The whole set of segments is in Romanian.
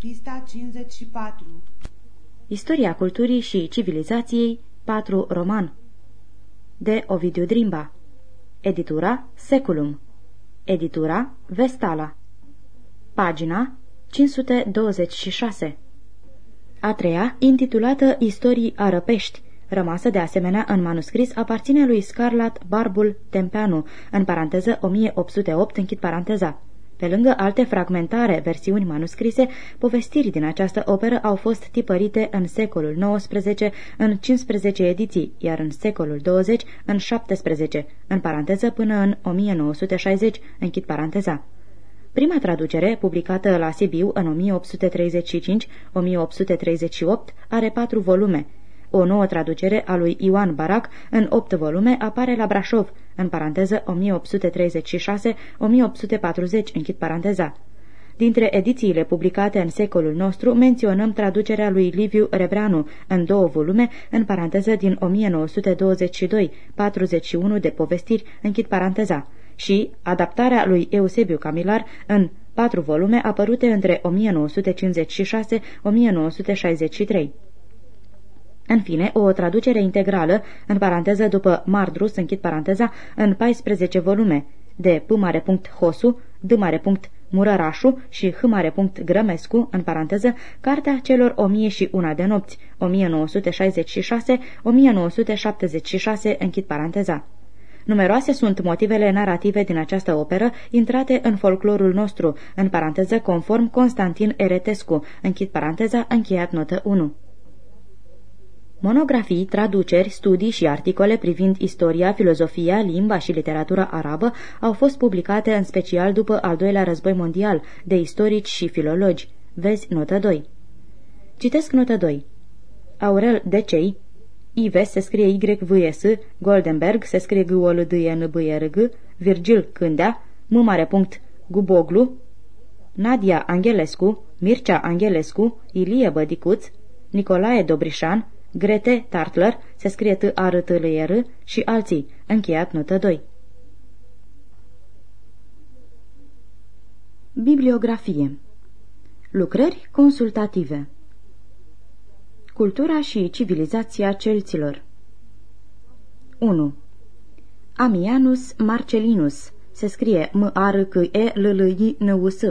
Pista 54 Istoria culturii și civilizației 4 roman De Ovidiu Drimba. Editura Seculum. Editura Vestala. Pagina 526 A treia, intitulată Istorii arăpești, rămasă de asemenea în manuscris, aparține lui Scarlat Barbul Tempeanu, în paranteză 1808, închid paranteza. Pe lângă alte fragmentare versiuni manuscrise, povestiri din această operă au fost tipărite în secolul XIX în 15 ediții, iar în secolul 20 în 17, în paranteză până în 1960, închid paranteza. Prima traducere, publicată la Sibiu în 1835-1838, are patru volume. O nouă traducere a lui Ioan Barac, în opt volume, apare la Brașov, în paranteză 1836-1840, închid paranteza. Dintre edițiile publicate în secolul nostru, menționăm traducerea lui Liviu Rebreanu în două volume, în paranteză din 1922, 41 de povestiri, închid paranteza, și adaptarea lui Eusebiu Camilar în patru volume apărute între 1956-1963. În fine, o traducere integrală, în paranteză după Mardrus, închid paranteza, în 14 volume, de P. Hosu, D. Murărașu și H. Grămescu, în paranteză, Cartea celor 1001 de nopți, 1966-1976, închid paranteza. Numeroase sunt motivele narrative din această operă, intrate în folclorul nostru, în paranteză conform Constantin Eretescu, închid paranteza, încheiat notă 1. Monografii, traduceri, studii și articole privind istoria, filozofia, limba și literatura arabă au fost publicate în special după al doilea război mondial de istorici și filologi. Vezi notă 2. Citesc notă 2. Aurel Decei, Ives se scrie Y-V-S, Goldenberg se scrie g o l d n b r g Virgil Cândea, M mare punct Guboglu, Nadia Angelescu, Mircea Angelescu, Ilie Bădicuț, Nicolae Dobrișan, Grete Tartler, se scrie t a r t l r și alții, încheiat notă 2. Bibliografie. Lucrări consultative. Cultura și civilizația celților. 1. Amianus Marcelinus se scrie m a r c e l l i n u s.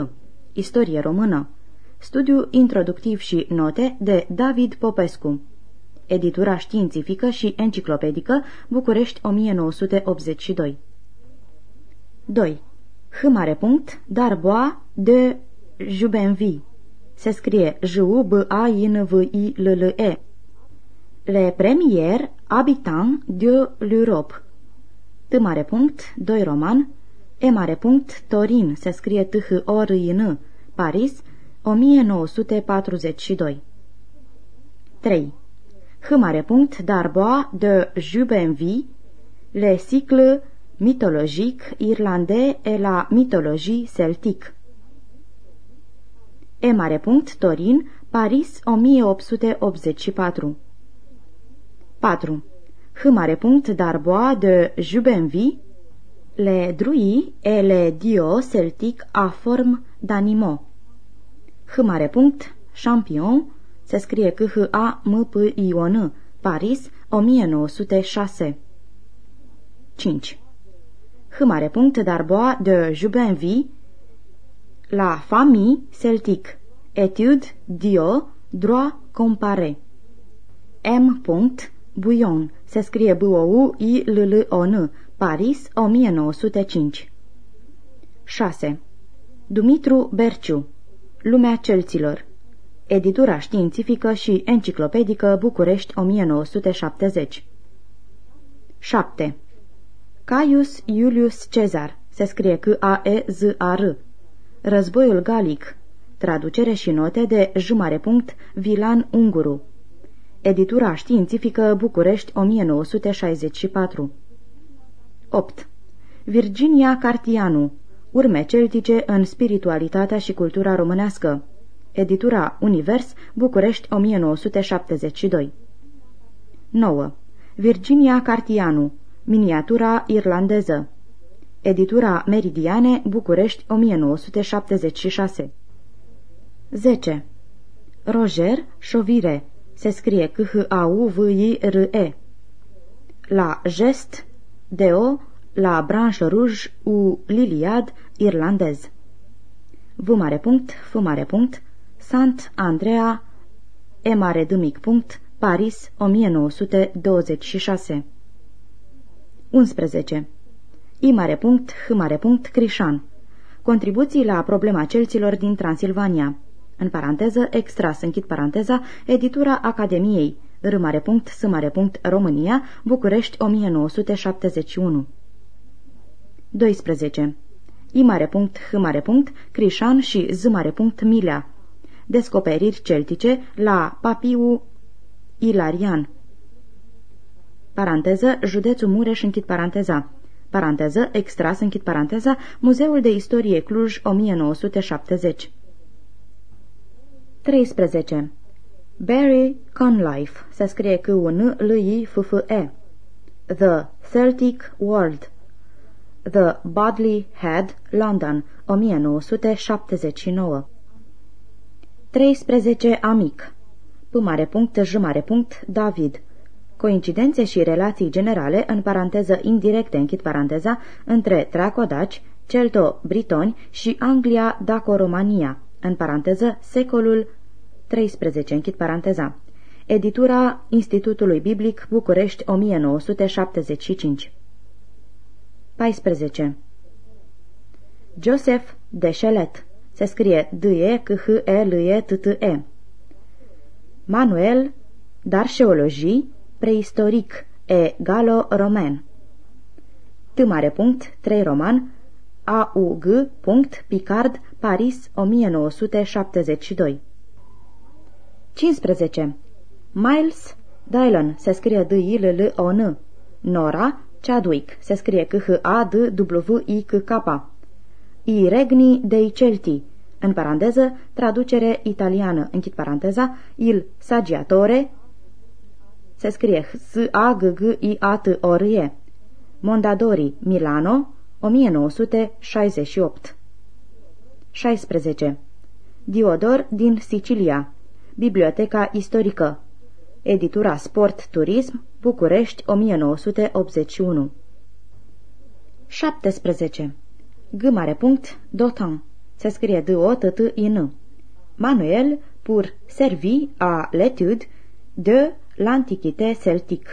Istorie română. Studiu introductiv și note de David Popescu Editura științifică și enciclopedică, București 1982 2. H. Darbois de Jubenvie Se scrie j u b a i n v i l l e Le premier habitant de l'Europe T. Doi roman E. Torin se scrie T H O R I N Paris 1942 3. H. Darbois de Jubenvie, le cycle mythologique irlandais et la mythologie celtique. E. Torin, Paris 1884 4. H. Darbois de Jubenvie, les druids et les dieux celtiques à forme d'animaux. H. Champion, se scrie c h a m p i o n Paris, 1906 5. H. Darbois de Jubenvie La famille celtique Etude Dio Droit comparé M. Bouillon se scrie b o u i l l o n Paris, 1905 6. Dumitru Berciu Lumea celților Editura științifică și enciclopedică București 1970 7. Caius Iulius Cezar se scrie C-A-E-Z-A-R Războiul Galic Traducere și note de J. Vilan Unguru Editura științifică București 1964 8. Virginia Cartianu Urme celtice în spiritualitatea și cultura românească Editura Univers, București 1972 9. Virginia Cartianu Miniatura irlandeză Editura Meridiane, București 1976 10. Roger Chauvire, se scrie C-H-A-U-V-I-R-E. La Gest Deo, la Branche Rouge u Liliad irlandez. V mare punct, F mare punct, Sant Andrea, E mare D mic punct, Paris, 1926. 11. Și mare punct, H mare punct, Crișan. Contribuții la problema celților din Transilvania. În paranteză, extras, închid paranteza, editura Academiei, R mare punct, S mare punct, România, București, 1971. 12. I mare punct, H mare punct, Crișan și Z mare punct, Milea. Descoperiri celtice la Papiu Ilarian. Paranteză, județul Mureș, închid paranteza. Paranteză, extras, închid paranteza, Muzeul de Istorie Cluj, 1970. 13. Barry Conlife, se scrie cu un l i f f e The Celtic World The Bodley Head, London, 1979 13 Amic P mare punct, J mare punct, David Coincidențe și relații generale, în paranteză indirecte, închid paranteza, între tracodaci, celto-britoni și Anglia-Daco-Romania, în paranteză, secolul 13, închid paranteza. Editura Institutului Biblic București 1975 14. Joseph Deșelet se scrie D-E, C-H-E-L-E, T-T-E. Manuel Darșeologii Preistoric E. Galo-Roman. T mare punct, 3 roman AUG. Punct, Picard, Paris, 1972 15. Miles Dylon se scrie d i l l o n Nora Chadwick se scrie c h a d w i c k I regni dei Celti în paranteză, traducere italiană, închid paranteza, il saggiatore, se scrie S-A-G-G-I-A-T-O-R-E, Mondadori, Milano, 1968. 16. Diodor din Sicilia, Biblioteca istorică, Editura Sport Turism, București, 1981. 17. G mare punct, Dotan, se scrie d o t t i n Manuel pour servi à l'étude de l'Antiquité celtique.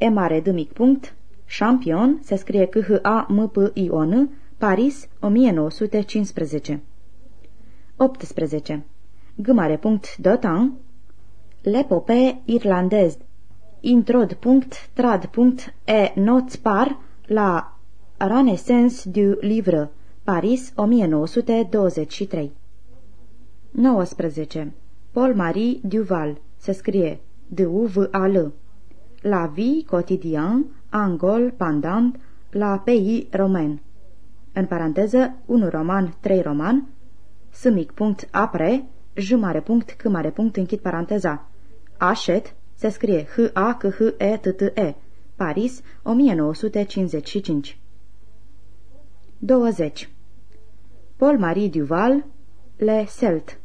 E mare d mic punct, Champion, se scrie c h a m p i o n Paris, 1915. 18. G mare punct, Dotan, L'épopée irlandaise. Introd punct, trad punct, e notes par la Renaissance du livre, Paris, 1923 19. Paul-Marie Duval se scrie D-U-V-A-L. La vie quotidien, angol, pendant, la pays romain. În paranteză, 1 roman, 3 roman. S mic punct apre, J mare punct, C mare punct, închid paranteza. Așet se scrie H-A-C-H-E-T-T-E. Paris, 1955 20. Paul-Marie Duval, Le Celt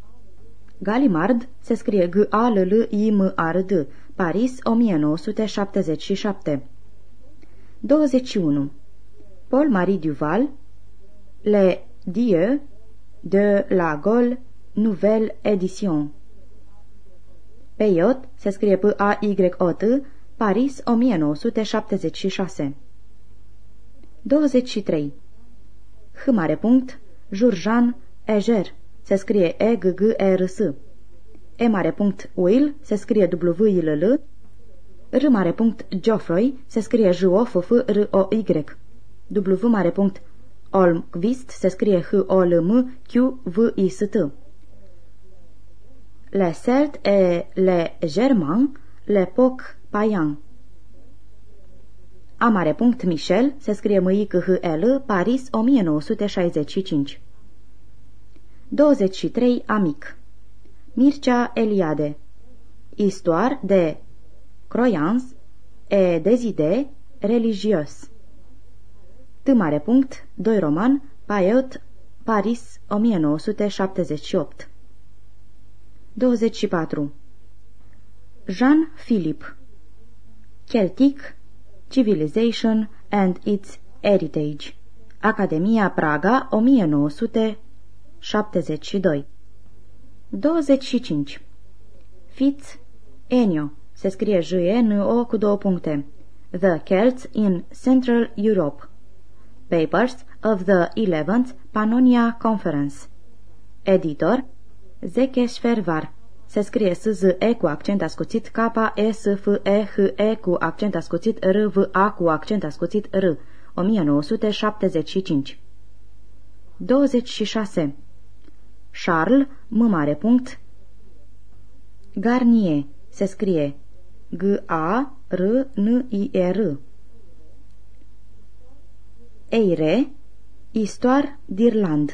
Galimard se scrie G-A-L-L-I-M-R-D, Paris, 1977. 21. Paul-Marie Duval, Le Dieu de la Gaule, Nouvelle Edition. Peiot se scrie P-A-Y-O-T, Paris, 1976. 23. H mare punct, Jurjan Eger, se scrie E-G-G-E-R-S. E mare punct, Will, se scrie W-I-L-L. R mare punct, Geoffroy, se scrie J-O-F-F-R-O-Y. W mare punct, Olmqvist, se scrie H-O-L-M, Q-V-I-S-T. Le Celt et le Germain, l'époque païen. A mare punct Michel se scrie m i c h l Paris 1965 23 Amic. Mircea Eliade. Histoire de croyance et des idées religieuses T mare punct 2 roman Paiot Paris 1978 24. Jean Philip Celtic Civilization and its Heritage. Academia Praga 1972 25. Fitz Enio se scrie j e n o cu două puncte. The Celts in Central Europe. Papers of the 11th Pannonia Conference. Editor Zekesh Fervar se scrie s z e cu accent ascuțit K E S F E H E cu accent ascuțit R V A cu accent ascuțit R. 1975 26 Charles M mare punct Garnier se scrie G A R N I E R Eire Histoire d'Irlande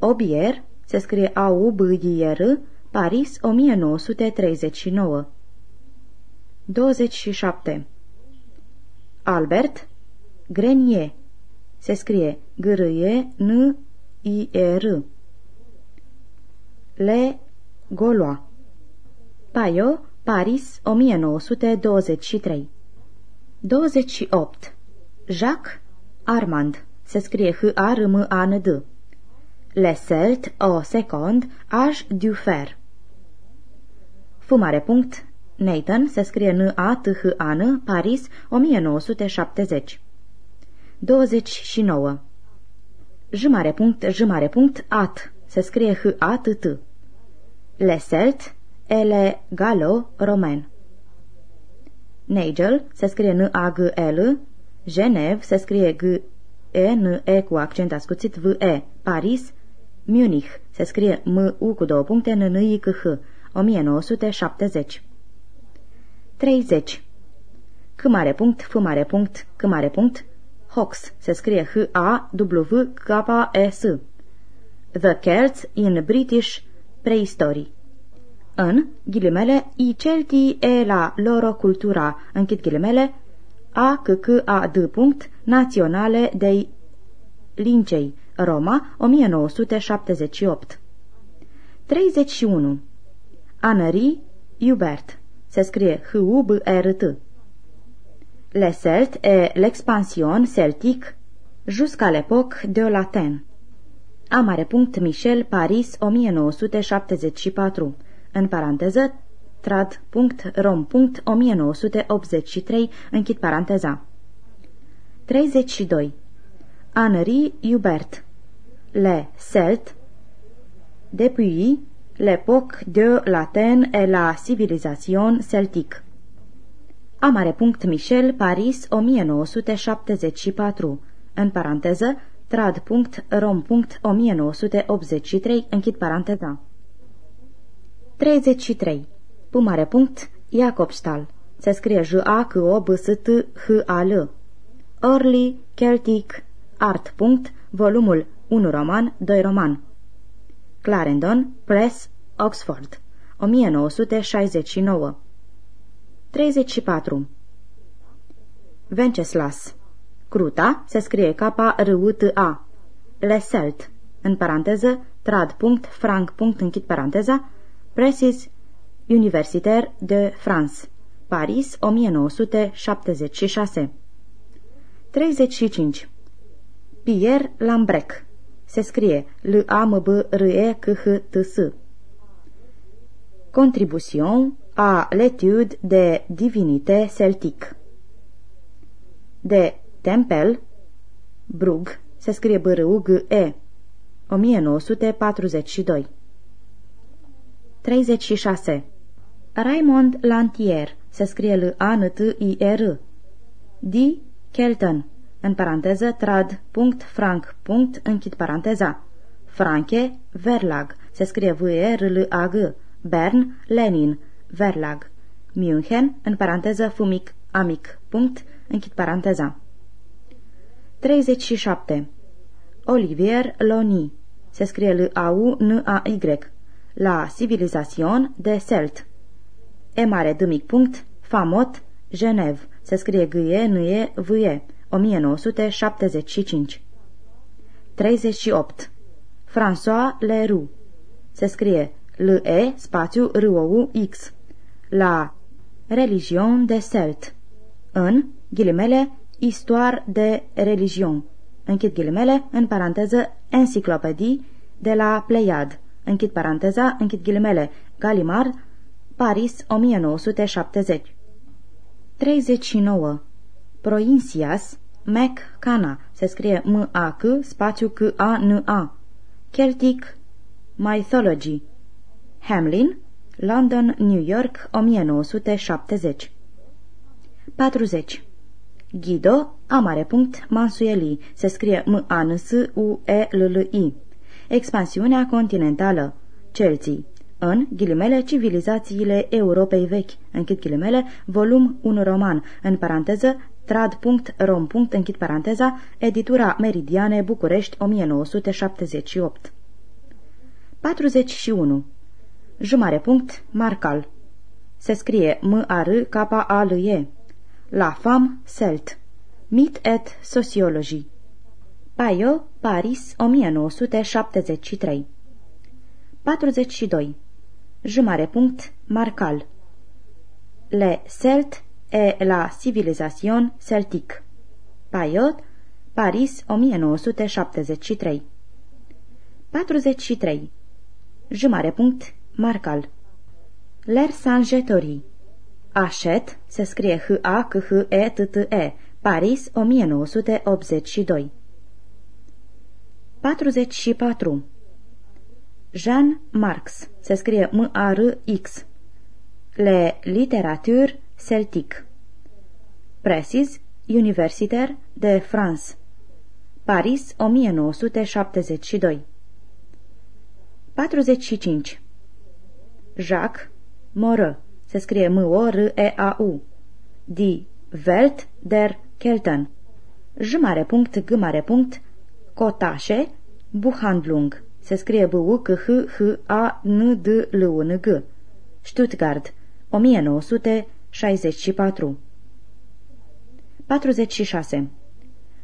Obier se scrie A-U-B-I-R, Paris, 1939. 27. Albert Grenier se scrie g r e n i e r Le Gaulois Paio, Paris, 1923 28. Jacques Armand. Se scrie H-A-R-M-A-N-D Leselt o second aș du fer. Fumare punct. Nathan. Se scrie n a t h a n Paris 1970 29 Jumare punct jumare punct at se scrie h a t t Leselt ele galo roman Nigel se scrie n a g l Genève se scrie g e n e cu accent ascuțit v e Paris Munich. Se scrie M-U cu două puncte n n i c h 1970. 30. C mare punct, F mare punct, C mare punct, Hox. Se scrie H-A-W-K-E-S. The Celts in British Prehistory. În, ghilimele, i Celtii e la loro cultura, închid ghilimele, a c c a d punct, naționale dei lincei, Roma, 1978 31. Anări Hubert Se scrie H-U-B-R-T Le Celt et l'expansion celtique jusqu'à l'époque de latin. A mare punct Michel, Paris, 1974. În paranteză, trad. Rom. 1983, închid paranteza. 32. Henri Hubert les Celtes, depuis l'époque de l'Athènes et la civilisation celtique. A mare punct Michel, Paris, 1974. În paranteză, trad. Rom. 1983, închid paranteza. 33. P mare punct Jacobstal. Se scrie j a c o b s t h a l Early Celtic Art. Volumul 1 roman, 2 roman. Clarendon, Press, Oxford, 1969 34. Venceslas Cruta se scrie K-R-U-T-A Leselt, în paranteză, trad. Punct, franc. Punct, închid paranteza, Presis Universitaire de France, Paris, 1976 35. Pierre Lambrec se scrie L-A-M-B-R-E-C-H-T-S. Contribution à l'étude des divinités celtiques. De Tempel, Brug, se scrie b r u g e 1942. 36. Raymond Lantier, se scrie L-A-N-T-I-R. D. Kelton, în paranteză, trad, punct, franc, punct, închid paranteza. Franche, Verlag, se scrie v e r l a g Bern, Lenin, Verlag. München, în paranteză, fumic, amic, punct, închid paranteza. 37. Olivier Loni, se scrie L-A-U-N-A-Y, la Civilisation de Celt. E mare d mic punct, Famot, Genève, se scrie G-E-N-E-V-E, 1975 38. François Leroux se scrie L-E spațiu R-O-U-X. La Religion de Celt. În, ghilimele, Histoire de Religion. Închid ghilimele, în paranteză, enciclopedii de la Pleiad. Închid paranteza, închid ghilimele, Galimard, Paris, 1970. 39. Proincias, Mac Cana, se scrie M-A-C, spațiu C-A-N-A. Celtic Mythology. Hamlin, London, New York, 1970. 40. Guido, amare punct, Mansueli, se scrie M-A-N-S-U-E-L-L-I. Expansiunea continentală. Celții. În, ghilimele, civilizațiile Europei vechi, închid ghilimele, volum un roman, în paranteză, trad.rom. închid paranteza, editura Meridiane, București, 1978. 41. Jumare punct, Marcal. Se scrie M-A-R-K-A-L-E. La fam, Celt. Mit et Sociology. Paio, Paris, 1973. 42. Jumare punct, Marcal. Le Celt et la civilisation celtique. Paiot, Paris, 1973. 43. Jumare punct, Marcal. Ler Sangetori. Așet se scrie H-A-C-H-E-T-T-E. Paris, 1982. 44. Jean Marx se scrie M-A-R-X. Le littérature celtique. Presis Universitaire de France. Paris, 1972. 45. Jacques Moreau. Se scrie M-O-R-E-A-U. Die Welt der Kelten. J mare punct, G mare punct, Cotașe, Buhandlung. Se scrie b u c h h a n d l u n g Stuttgart, 1964. 46.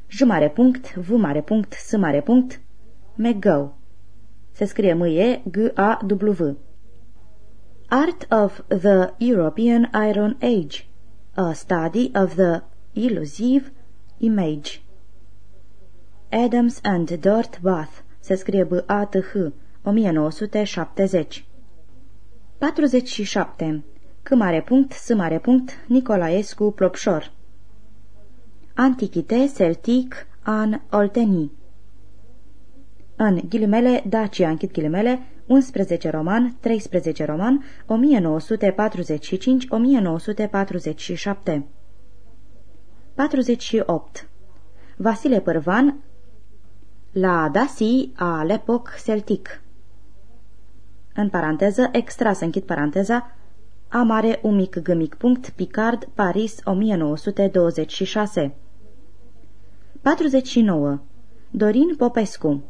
J mare punct, V mare punct, S mare punct, McGo. Se scrie M-E-G-A-W. Art of the European Iron Age. A study of the illusive image. Adams and Dort Bath. Se scrie B-A-T-H. 1970. 47. C mare punct, S mare punct, Nicolaescu Plopșor. Antichite Celtic an Olteni. În ghilimele Dacia, închid ghilimele, 11 roman, 13 roman, 1945-1947. 48. Vasile Pârvan La Dasi a l'epoc celtic În paranteză, extras, închid paranteza, Amare un mic gâmic punct, Picard, Paris, 1926. 49. Dorin Popescu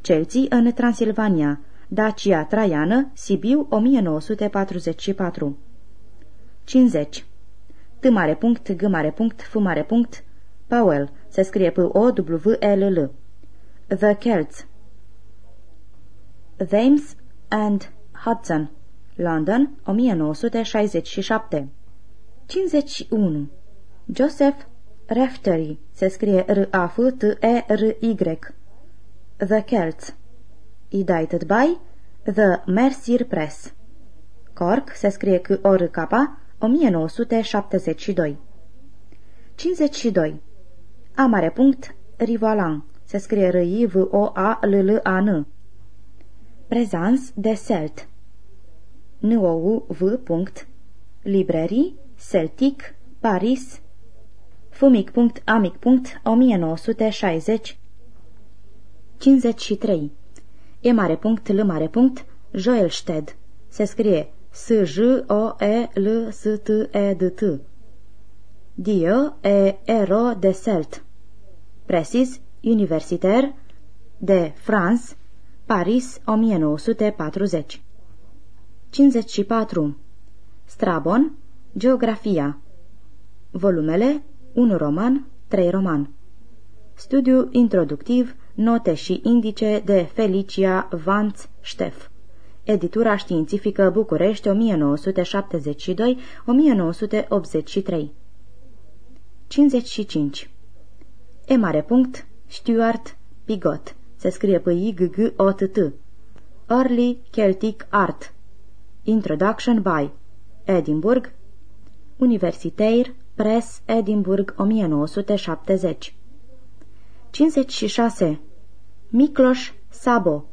Celții în Transilvania Dacia Traiană, Sibiu, 1944 50. T mare punct, G mare punct, F mare punct, Powell, se scrie P-O-W-L-L. The Celts Thames and Hudson, London, 1967 51. Joseph Raftery, se scrie R-A-F-T-E-R-Y. The Celts Edited by The Mercier Press. Cork se scrie cu o r k 1972 52 A mare punct Rivoalan se scrie r i v o a l l a n. Prezans de Celt. N o u v. Punct Librării Celtic Paris. Fumic punct amic punct 1960 53 E mare punct, L mare punct, Joelsted. Se scrie S-J-O-E-L-S-T-E-D-T. Dio e ero de Celt. Precis Universitaire de France, Paris, 1940. 54. Strabon, Geografia. Volumele 1 roman, 3 roman. Studiu introductiv note și indice de Felicia Vanț Ștef. Editura științifică București 1972-1983 55 E mare punct Stuart Pigot. Se scrie p i g g o t t. Early Celtic Art. Introduction by Edinburgh Universitaire Press Edinburgh 1970 56 Miklos Sabo.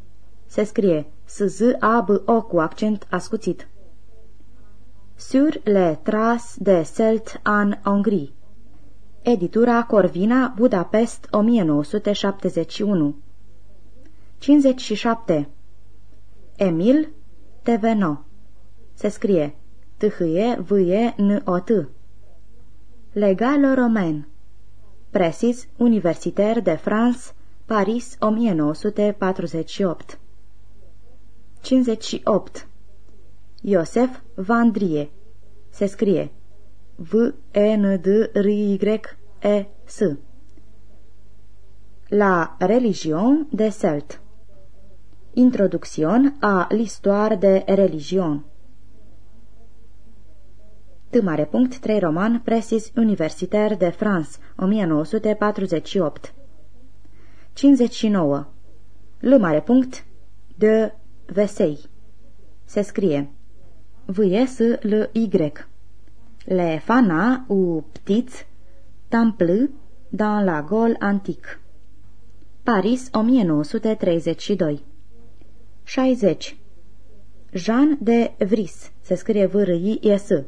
Se scrie S-Z-A-B-O cu accent ascuțit. Sur le tras de Celt an Hongrie. Editura Corvina, Budapest, 1971 57. Emil Teveno. Se scrie t h e v e n o t. Legalo Romain Presis Universitaire de France Paris 1948 58. Iosef Vandrie. Se scrie V-E-N-D-R-Y-E-S. La religion de Celt Introducțion a l'histoire de religion. Tâmare punct 3 roman Presis Universitaire de France 1948 59 L mare punct de Vesei Se scrie V-S-L-Y Les fana ou petites temple dans la Gaule antique Paris 1932 60 Jean de Vris se scrie v r i s.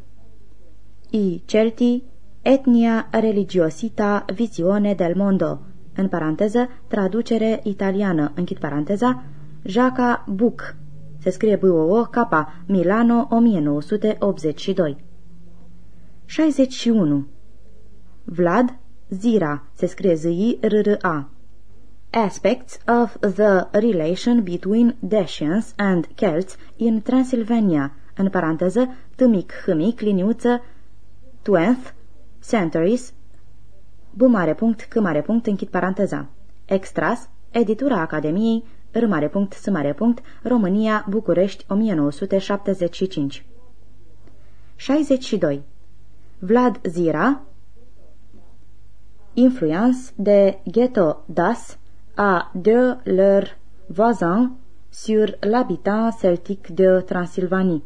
I. Celti Etnia religiosita visione del mondo în paranteză, traducere italiană, închid paranteza, Jaca Buc, se scrie b o K, Milano, 1982. 61. Vlad Zira, se scrie z i r r a Aspects of the relation between Dacians and Celts in Transylvania, în paranteză, tâmic, hâmic, liniuță, twentieth centuries, b mare punct, c mare punct, închid paranteza. Extras, editura Academiei, R mare punct, S mare punct, România, București, 1975. 62. Vlad Zira Influence de Ghetto Das a de leur voisin sur l'habitant celtique de Transylvanie.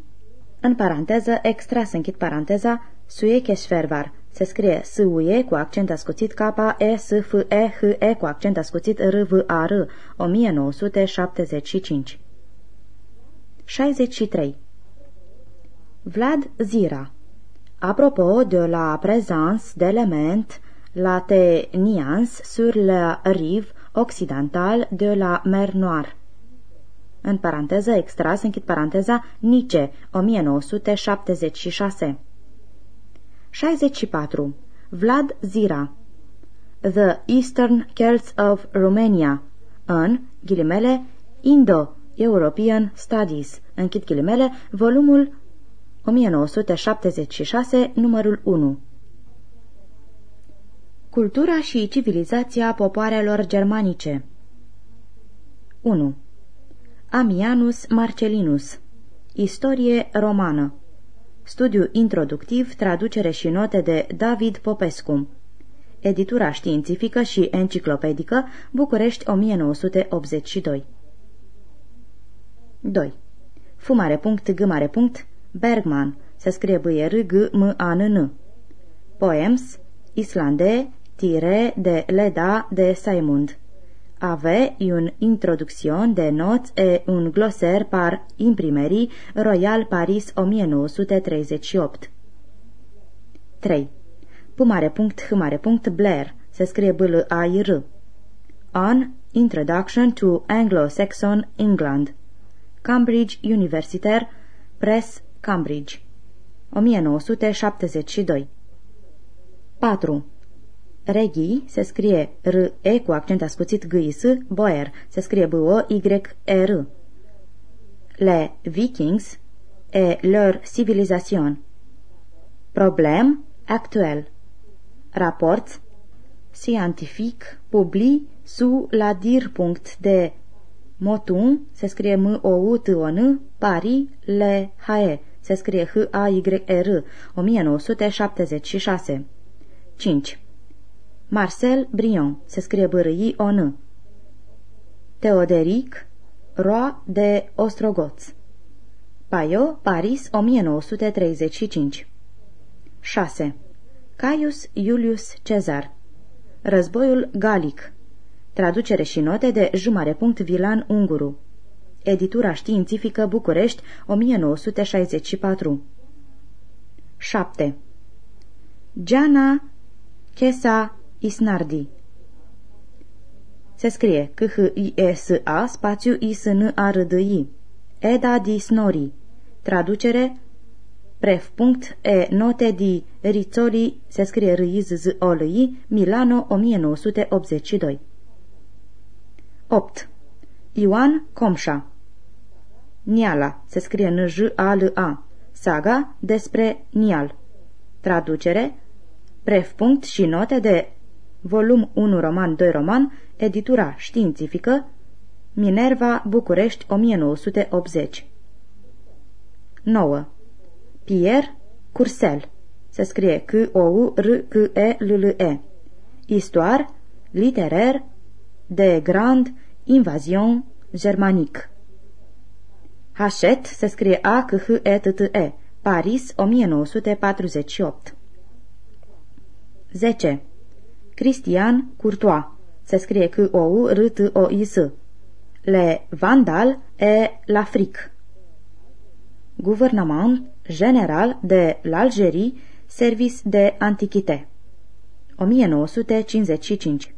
În paranteză, extras închid paranteza, Suie Se scrie S-U-E cu accent ascuțit K, E, S, F, E, H, E cu accent ascuțit R, V, A, R, 1975. 63. Vlad Zira Apropo de la présence d'éléments latenians sur la rive occidentale de la mer Noire. În paranteză, extras, închid paranteza, Nice, 1976. 64. Vlad Zira The Eastern Celts of Romania în, ghilimele, Indo-European Studies, închid ghilimele, volumul 1976, numărul 1. Cultura și civilizația popoarelor germanice 1. Amianus Marcelinus Istorie romană Studiu introductiv, traducere și note de David Popescu. Editura științifică și enciclopedică, București 1982 2. Fumare punct, gâmare punct, Bergman, se scrie b r g m a n n. Poems, Islande, tire de Leda de Saimund ave une introduction de notes et un glossaire par imprimerie Royal Paris 1938. 3. Pumare punct, hmare punct, Blair, se scrie b l a i r On Introduction to Anglo-Saxon England. Cambridge Universitaire Press Cambridge 1972 4. Regii se scrie R-E cu accent ascuțit g s Boer se scrie B-O-Y-R. Le Vikings et leur civilisation. Problem actuel. Raport scientific publi sous la dir punct de Motun se scrie M-O-U-T-O-N, Paris, Le Hae, se scrie H-A-Y-R, 1976. 5. Marcel Brion, se scrie b r i o n Teoderic, Roa de Ostrogoț. Paio, Paris, 1935. 6. Caius Iulius Cezar Războiul Galic Traducere și note de Jumare. Vilan Unguru Editura științifică București 1964 7. Giana Chesa Isnardi Se scrie c h i s a spațiu i s n a r d i Eda di Snori Traducere Pref. E note di Rizzoli se scrie r i z z o l i Milano 1982 8. Ioan Comșa Niala se scrie n j a l a Saga despre Nial Traducere Pref. și note de Volum 1 roman 2 roman Editura științifică Minerva, București, 1980 9. Pierre Cursel. Se scrie C-O-U-R-C-E-L-L-E. Histoire littéraire de grande invasion germanique. Hachette se scrie A-C-H-E-T-T-E. Paris, 1948. 10. Christian Courtois. Se scrie C-O-U-R-T-O-I-S. Le Vandal et l'Afrique. Gouvernement general de l'Algérie, service de antichite. 1955